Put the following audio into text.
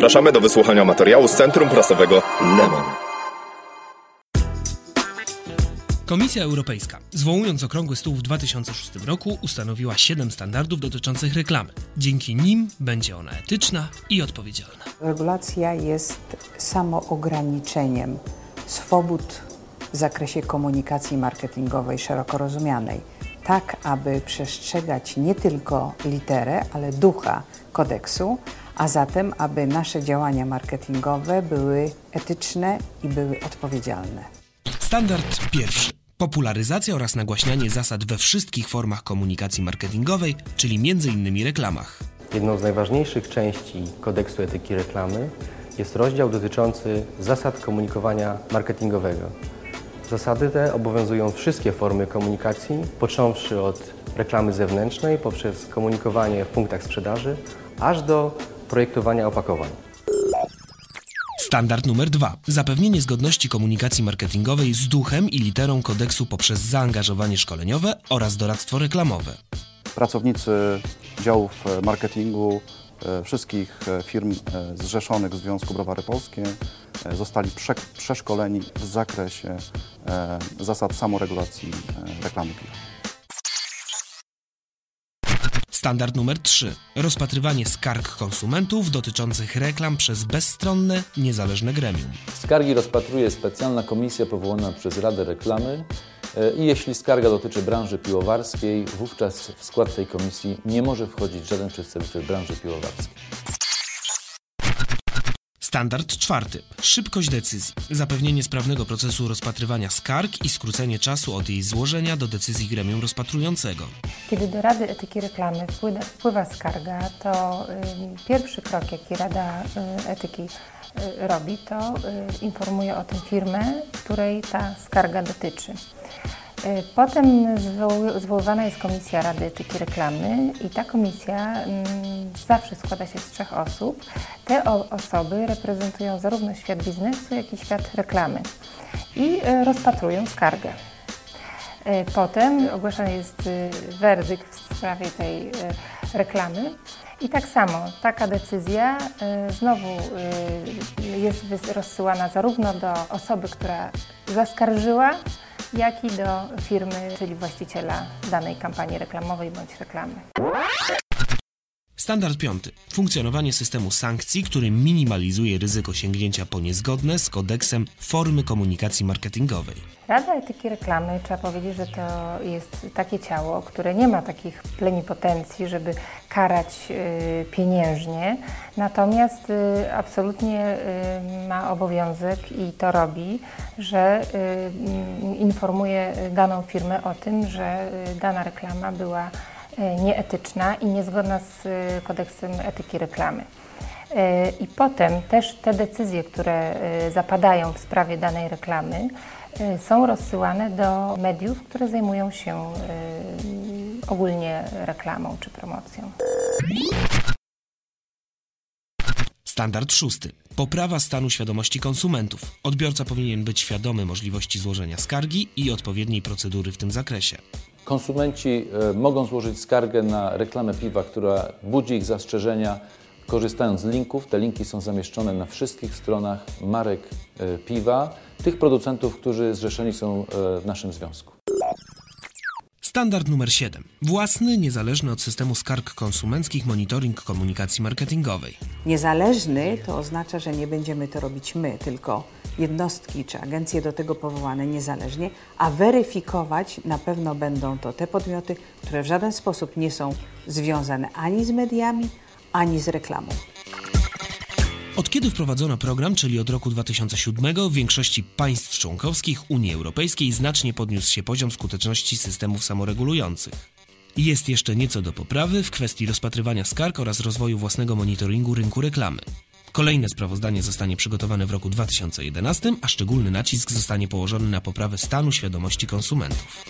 Zapraszamy do wysłuchania materiału z Centrum Prasowego Lemon. Komisja Europejska, zwołując okrągły stół w 2006 roku, ustanowiła 7 standardów dotyczących reklamy. Dzięki nim będzie ona etyczna i odpowiedzialna. Regulacja jest samoograniczeniem swobód w zakresie komunikacji marketingowej szeroko rozumianej, tak aby przestrzegać nie tylko literę, ale ducha kodeksu, a zatem aby nasze działania marketingowe były etyczne i były odpowiedzialne. Standard pierwszy. Popularyzacja oraz nagłaśnianie zasad we wszystkich formach komunikacji marketingowej, czyli m.in. reklamach. Jedną z najważniejszych części kodeksu etyki reklamy jest rozdział dotyczący zasad komunikowania marketingowego. Zasady te obowiązują wszystkie formy komunikacji, począwszy od reklamy zewnętrznej poprzez komunikowanie w punktach sprzedaży, aż do projektowania opakowań. Standard numer dwa. Zapewnienie zgodności komunikacji marketingowej z duchem i literą kodeksu poprzez zaangażowanie szkoleniowe oraz doradztwo reklamowe. Pracownicy działów e, marketingu e, wszystkich e, firm zrzeszonych w Związku Browary Polskie zostali prze, przeszkoleni w zakresie zasad samoregulacji reklamy piwa. Standard numer 3. Rozpatrywanie skarg konsumentów dotyczących reklam przez bezstronne, niezależne gremium. Skargi rozpatruje specjalna komisja powołana przez Radę Reklamy e, i jeśli skarga dotyczy branży piłowarskiej, wówczas w skład tej komisji nie może wchodzić żaden przedstawiciel branży piłowarskiej. Standard czwarty. Szybkość decyzji. Zapewnienie sprawnego procesu rozpatrywania skarg i skrócenie czasu od jej złożenia do decyzji gremium rozpatrującego. Kiedy do Rady Etyki Reklamy wpływa, wpływa skarga, to y, pierwszy krok, jaki Rada y, Etyki y, robi, to y, informuje o tym firmę, której ta skarga dotyczy. Y, Potem zwoływana jest Komisja Rady Etyki Reklamy i ta komisja mm, zawsze składa się z trzech osób. Te osoby reprezentują zarówno świat biznesu, jak i świat reklamy i y, rozpatrują skargę. E, Potem ogłaszany jest werdykt w sprawie tej reklamy. I tak samo taka decyzja znowu jest rozsyłana zarówno do osoby, która zaskarżyła, jak i do firmy, czyli właściciela danej kampanii reklamowej bądź reklamy. Standard piąty. Funkcjonowanie systemu sankcji, który minimalizuje ryzyko sięgnięcia po niezgodne z kodeksem formy komunikacji marketingowej. Rada Etyki Reklamy, trzeba powiedzieć, że to jest takie ciało, które nie ma takich plenipotencji, żeby karać y, pieniężnie, natomiast y, absolutnie y, ma obowiązek i to robi, że informuje daną firmę o tym, że dana reklama była nieetyczna i niezgodna z y, kodeksem etyki reklamy. E, I potem też te decyzje, które e, zapadają w sprawie danej reklamy, e, są rozsyłane do mediów, które zajmują się e, ogólnie reklamą czy promocją. Standard szósty. Poprawa stanu świadomości konsumentów. Odbiorca powinien być świadomy możliwości złożenia skargi i odpowiedniej procedury w tym zakresie. Konsumenci e, mogą złożyć skargę na reklamę piwa, która budzi ich zastrzeżenia, korzystając z linków. Te linki są zamieszczone na wszystkich stronach marek e, piwa, tych producentów, którzy zrzeszeni są e, w naszym związku. Standard numer 7. Własny, niezależny od systemu skarg konsumenckich monitoring komunikacji marketingowej. Niezależny to oznacza, że nie będziemy to robić my, tylko jednostki czy agencje do tego powołane niezależnie, a weryfikować na pewno będą to te podmioty, które w żaden sposób nie są związane ani z mediami, ani z reklamą. Od kiedy wprowadzono program, czyli od roku 2007, w większości państw członkowskich Unii Europejskiej znacznie podniósł się poziom skuteczności systemów samoregulujących. Jest jeszcze nieco do poprawy w kwestii rozpatrywania skarg oraz rozwoju własnego monitoringu rynku reklamy. Kolejne sprawozdanie zostanie przygotowane w roku 2011, a szczególny nacisk zostanie położony na poprawę stanu świadomości konsumentów.